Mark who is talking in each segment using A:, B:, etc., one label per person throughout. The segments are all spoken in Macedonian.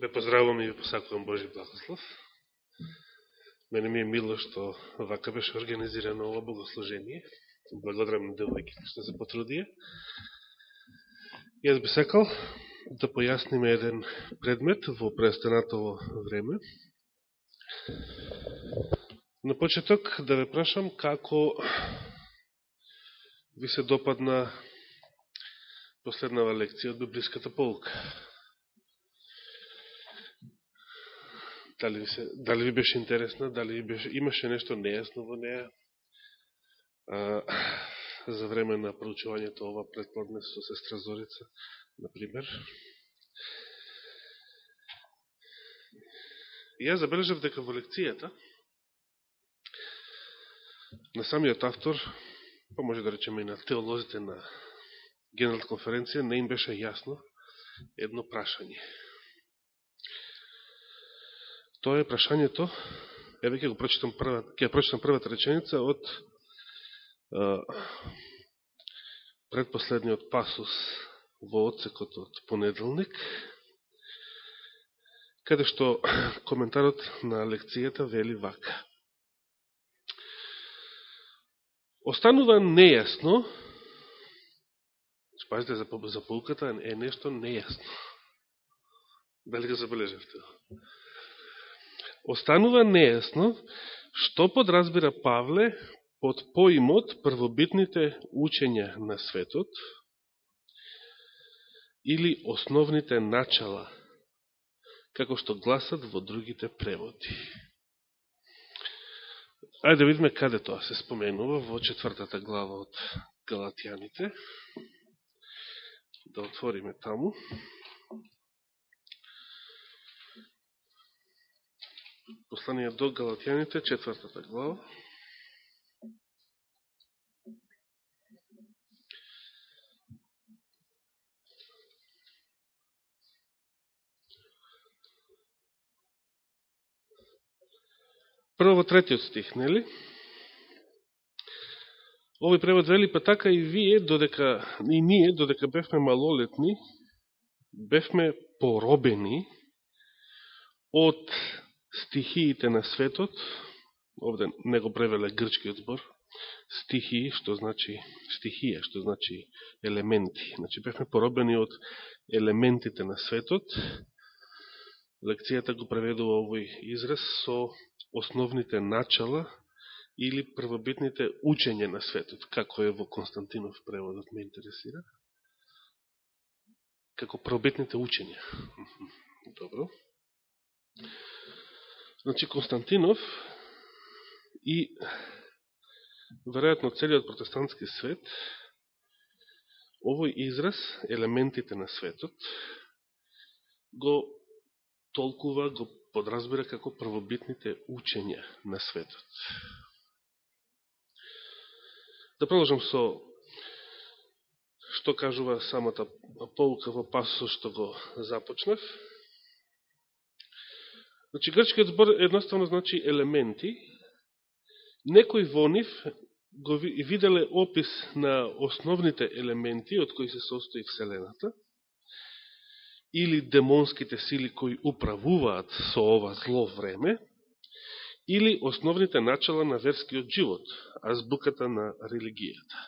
A: Ве поздравувам и ви посакувам Божи благослов. Мене ми е мило што вака беше организирано ово богослужение. Благодарам на девојките што се потрудија. Јас би сакал да појасниме еден предмет во престанатово време. На почеток да ве прашам како ви се допадна последнава лекција од библиската полка. Дали ви, се, дали ви беше интересна, дали ви беше, имаше нешто нејасно во неја а, за време на проучувањето ова предплодне со сестра Зорица, например. И јас забележав дека во лекцијата на самиот автор, па може да речеме и на теолозите на генерал конференција, не им беше јасно едно прашање. Тоа е прашањето, еве ќе го прочитам прва, ќе прочитам првата реченица од е, предпоследниот пасус во одсекот од понеделник, каде што коментарот на лекцијата вели вака. Останува нејасно, спазите за, за полката е нешто нејасно. Дали го забележавте? Останува нејасно што подразбира Павле под поимот првобитните учења на светот или основните начала, како што гласат во другите преводи. Ајде да видиме каде тоа се споменува во четвртата глава од Галатјаните. Да отвориме таму. Послание до Галатјаните, четвртата глава. Прво третиот стих, нели? Овој превод вели, па така и вие, додека, и ние, додека бевме малолетни, бевме поробени од стихиите на светот, овде не го превеле грчкиот збор, стихии, што значи стихија, што значи елементи. Значи, бевме поробени од елементите на светот. Лекцијата го преведува овој израз со основните начала или првобитните учење на светот, како е во Константинов преводот ме интересира. Како првобитните учења. Добро. Значи, Константинов и веројатно целиот протестантски свет, овој израз, елементите на светот, го толкува, го подразбира како првобитните учења на светот. Да продолжам со што кажува самата полка во пасо што го започнав. Значи, грчкиот збор едноставно значи елементи. Некој во нив го виделе опис на основните елементи од кои се состои Вселената или демонските сили кои управуваат со ова зло време, или основните начала на верскиот живот, азбуката на религијата.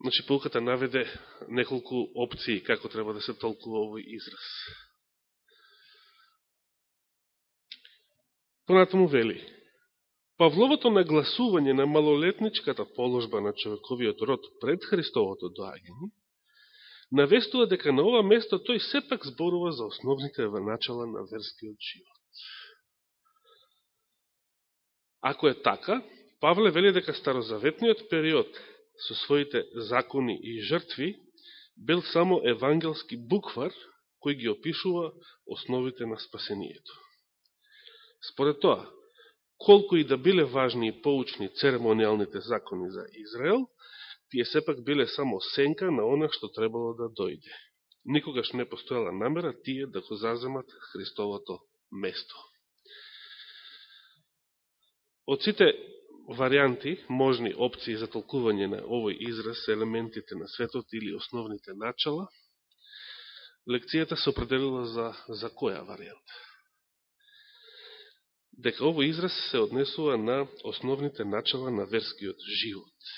A: Значи, полката наведе неколку опции како треба да се толкува овој израз. Понатаму вели, Павловото нагласување на малолетничката положба на човековиот род пред Христовото доаѓање навестува дека на ова место тој сепак зборува за основните начала на верскиот живот. Ако е така, Павле вели дека старозаветниот период со своите закони и жртви бил само евангелски буквар кој ги опишува основите на спасението. Според тоа, колку и да биле важни и поучни церемонијалните закони за Израел, тие сепак биле само сенка на она што требало да дојде. Никогаш не постојала намера тие да го заземат Христовото место. Од сите варианти, можни опции за толкување на овој израз, елементите на светот или основните начала, лекцијата се определила за, за која варијанта? Дека овој израз се однесува на основните начала на верскиот живот.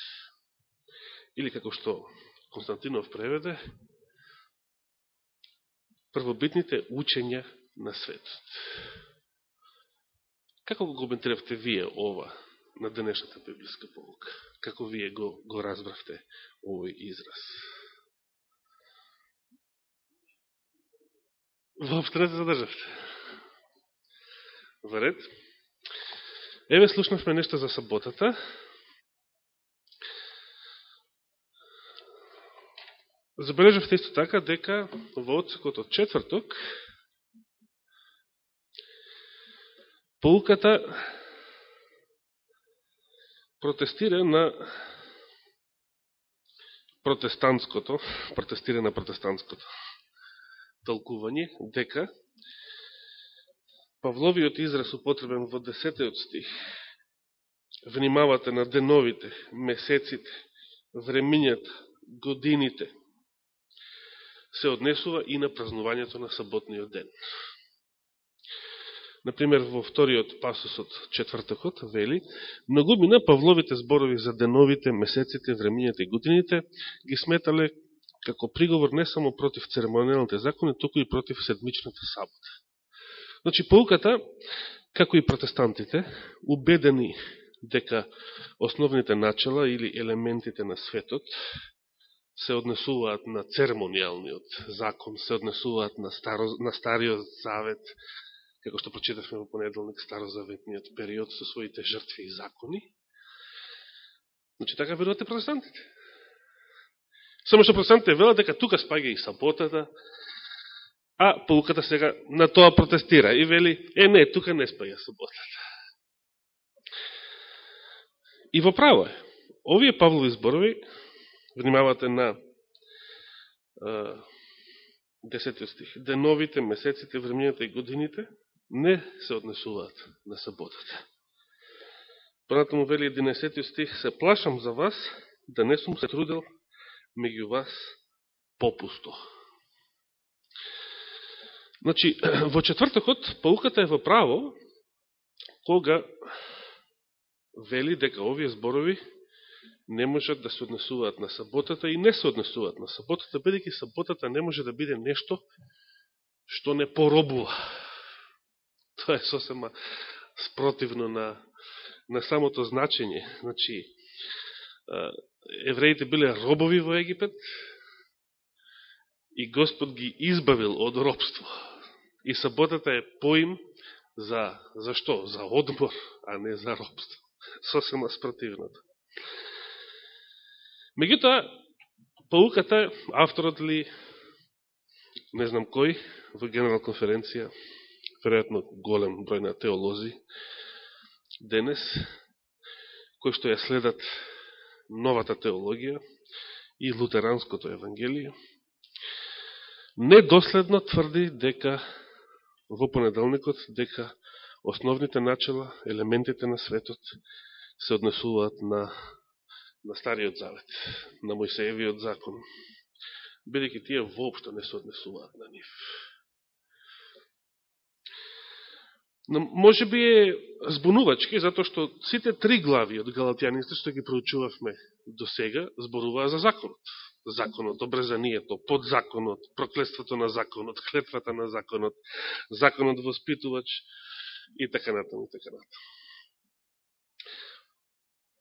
A: Или како што Константинов преведе, првобитните учења на светот. Како го коментиравте вие ова на денешната библиска полука? Како вие го, го разбравте овој израз? Воопшто не се задржавте. Во ред. Еве слушнавме нешто за саботата. Забележавте исто така дека во одсекот од четврток полуката протестира на протестантското, протестира на протестантското толкување, дека Павловиот израз употребен во 10 стих внимавате на деновите, месеците, времињата, годините, се однесува и на празнувањето на саботниот ден. Например, во вториот пасус од четвртокот, вели, многумина Павловите зборови за деновите, месеците, времињата и годините ги сметале како приговор не само против церемонијалните закони, току и против седмичната сабота. Значи, полуката, како и протестантите, убедени дека основните начала или елементите на светот се однесуваат на церемонијалниот закон, се однесуваат на, старо, на Стариот Завет, како што прочитавме во понеделник Старозаветниот период со своите жртви и закони. Значи, така верувате протестантите. Само што протестантите велат дека тука спаѓа и саботата, а полуката сега на тоа протестира и вели, е не, тука не спаја саботата. И во право е. Овие Павлови зборови внимавате на десетиот стих. Деновите, месеците, времењата и годините не се однесуваат на саботата. Понатаму вели 11 стих, се плашам за вас да не сум се трудил меѓу вас попусто. Значи, во четвртокот, пауката е во право, кога вели дека овие зборови не можат да се однесуваат на саботата и не се однесуваат на саботата, бидеќи саботата не може да биде нешто што не поробува. Тоа е сосема спротивно на, на самото значење. Значи, евреите биле робови во Египет и Господ ги избавил од робство. И саботата е поим за, за што? За одмор, а не за робство. Сосема спротивното. Меѓутоа, пауката, авторот ли, не знам кој, во генерал конференција, веројатно голем број на теолози, денес, кои што ја следат новата теологија и лутеранското евангелие, недоследно тврди дека во понеделникот дека основните начала, елементите на светот се однесуваат на на Стариот Завет, на Мојсеевиот закон, бидеќи тие воопшто не се однесуваат на нив. Но може би е збунувачки, затоа што сите три глави од Галатјаните што ги проучувавме до сега, зборуваа за законот. Законот, обрезанието, подзаконот, проклеството на законот, клетвата на законот, законот воспитувач и така натаму и така натаму.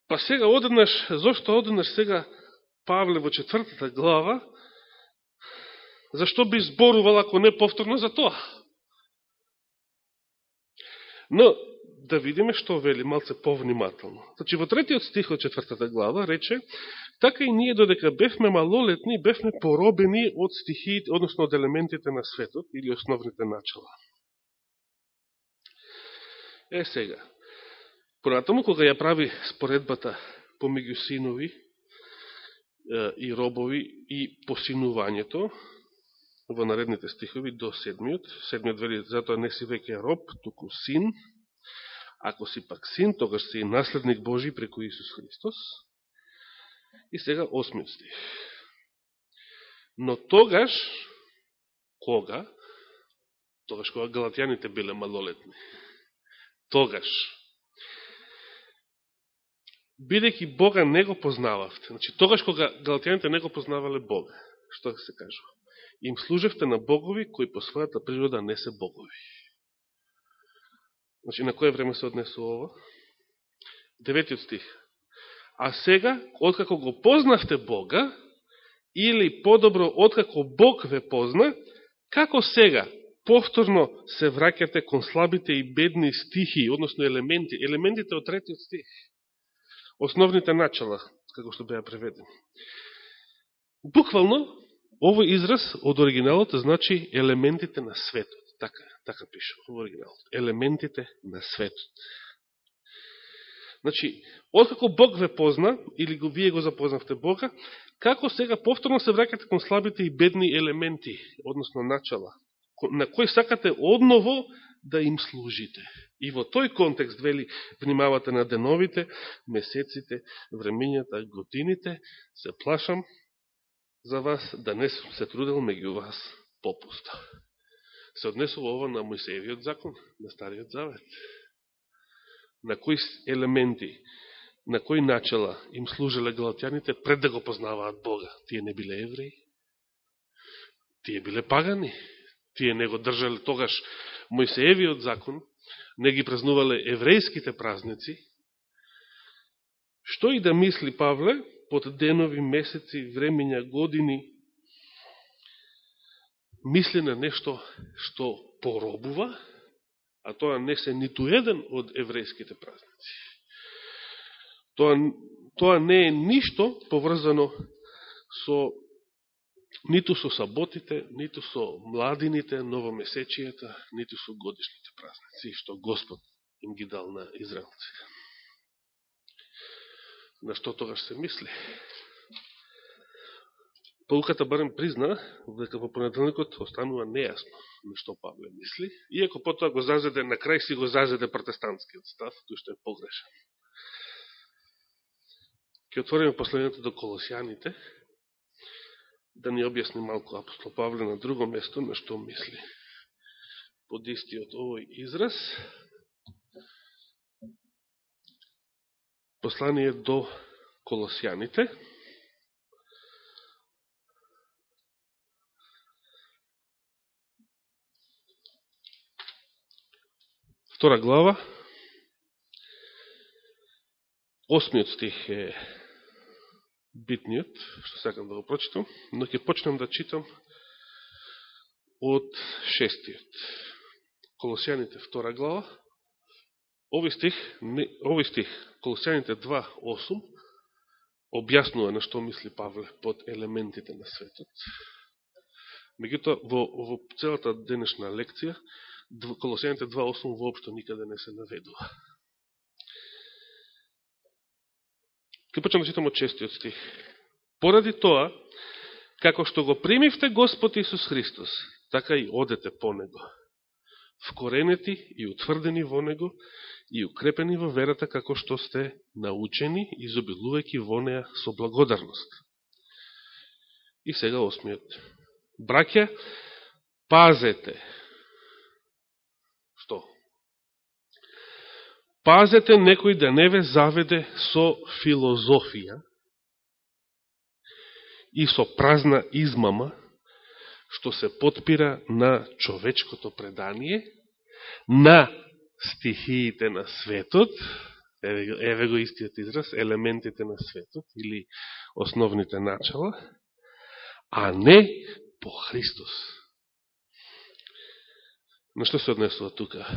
A: Па сега одеднаш, зошто одеднаш сега Павле во четвртата глава, зашто би зборувал ако не повторно за тоа? Но, да видиме што вели малце повнимателно. Значи, во третиот стих од четвртата глава рече, така и ние додека бевме малолетни, бевме поробени од стихиите, односно од елементите на светот или основните начала. Е сега, Понатаму, кога ја прави споредбата помеѓу синови и робови и посинувањето, во наредните стихови до седмиот, седмиот вели, затоа не си веќе роб, туку син, ако си пак син, тогаш си наследник Божи преку Исус Христос. И сега осмиот стих. Но тогаш, Кога? Тогаш кога галатјаните биле малолетни. Тогаш. Бидејќи Бога не го познававте. Значи, тогаш кога галатјаните не го познавале Бога. Што да се кажува? Им служевте на богови кои по својата природа не се богови. Значи, на кое време се однесува ово? Деветиот стих. А сега, откако го познавте Бога, или подобро, откако Бог ве позна, како сега, повторно се враќате кон слабите и бедни стихи, односно елементи, елементите од третиот стих, основните начала, како што беа преведени. Буквално, овој израз од оригиналот значи елементите на светот. Така, така пише во оригиналот. Елементите на светот. Значи, откако Бог ве позна, или го вие го запознавте Бога, како сега повторно се вракате кон слабите и бедни елементи, односно начала, на кои сакате одново да им служите. И во тој контекст, вели, внимавате на деновите, месеците, времењата, годините, се плашам за вас да не се трудел меѓу вас попуста. Се однесува ова на Мојсеевиот закон, на Стариот Завет на кои елементи, на кои начала им служеле галатјаните пред да го познаваат Бога. Тие не биле евреи, тие биле пагани, тие не го држале тогаш мојсеевиот закон, не ги празнувале еврејските празници. Што и да мисли Павле, под денови, месеци, времења, години, мисли на нешто што поробува, а тоа не се ниту еден од еврејските празници. Тоа, тоа не е ништо поврзано со ниту со саботите, ниту со младините, новомесечијата, ниту со годишните празници, што Господ им ги дал на израелците. На што тогаш се мисли? Полуката барем призна дека во понеделникот останува нејасно на што Павле мисли, иако потоа го зазеде, на крај си го зазеде протестантскиот став, кој што е погрешен. Ке отвориме посланието до Колосијаните, да ни објасни малко апостол Павле на друго место на што мисли. Под истиот овој израз, послание до Колосијаните, Втора глава, осмиот стих е битниот, што сакам да го прочитам, но ќе почнем да читам од шестиот. Колосијаните втора глава, овој стих, не, овој стих, Колосијаните 2.8, објаснува на што мисли Павле под елементите на светот. Меѓутоа, во, во целата денешна лекција, Колосијаните 2.8 воопшто никаде не се наведува. Ке почнем да читам од честиот стих. Поради тоа, како што го примивте Господ Исус Христос, така и одете по Него. Вкоренети и утврдени во Него и укрепени во верата како што сте научени, изобилувајќи во неја со благодарност. И сега осмиот. Браќа, пазете Пазете некој да не ве заведе со филозофија и со празна измама, што се подпира на човечкото предание, на стихиите на светот, еве, еве го истиот израз, елементите на светот или основните начала, а не по Христос. На што се однесува тука?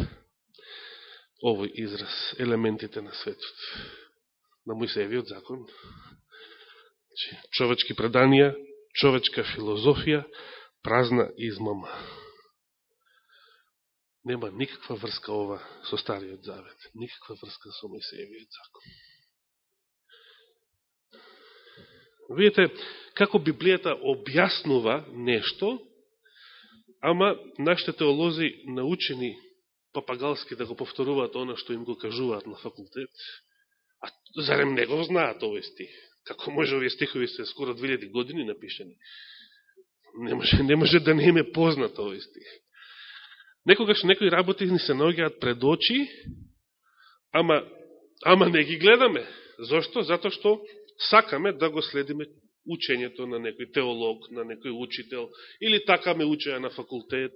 A: Овој израз, елементите на светот. На Мојсеевиот закон. Значи, човечки преданија, човечка филозофија, празна измама. Нема никаква врска ова со Стариот Завет. Никаква врска со Мојсеевиот закон. Видите, како Библијата објаснува нешто, ама нашите теолози научени папагалски да го повторуваат оно што им го кажуваат на факултет. А зарем не го знаат овој стих? Како може овие стихови се скоро 2000 години напишени? Не може, не може да не е познат овој стих. Некогаш некои работи ни се наоѓаат пред очи, ама, ама не ги гледаме. Зошто? Зато што сакаме да го следиме учењето на некој теолог, на некој учител, или така ме учеја на факултет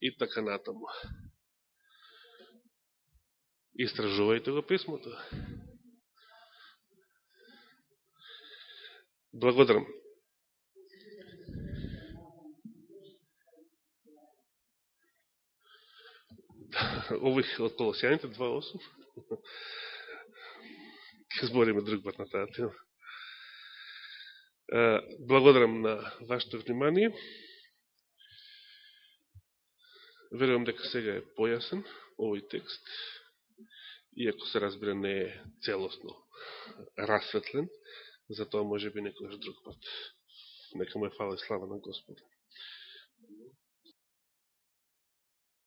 A: и така натаму. Истражувајте го писмото. Благодарам. Ових од Колосијаните 2.8. Ке збориме друг пат на таа тема. Благодарам на вашето внимание. Верувам дека сега е појасен овој текст, иако се разбира не е целосно расветлен, затоа може би некојаш друг пат. Нека му е фала и слава на Господа.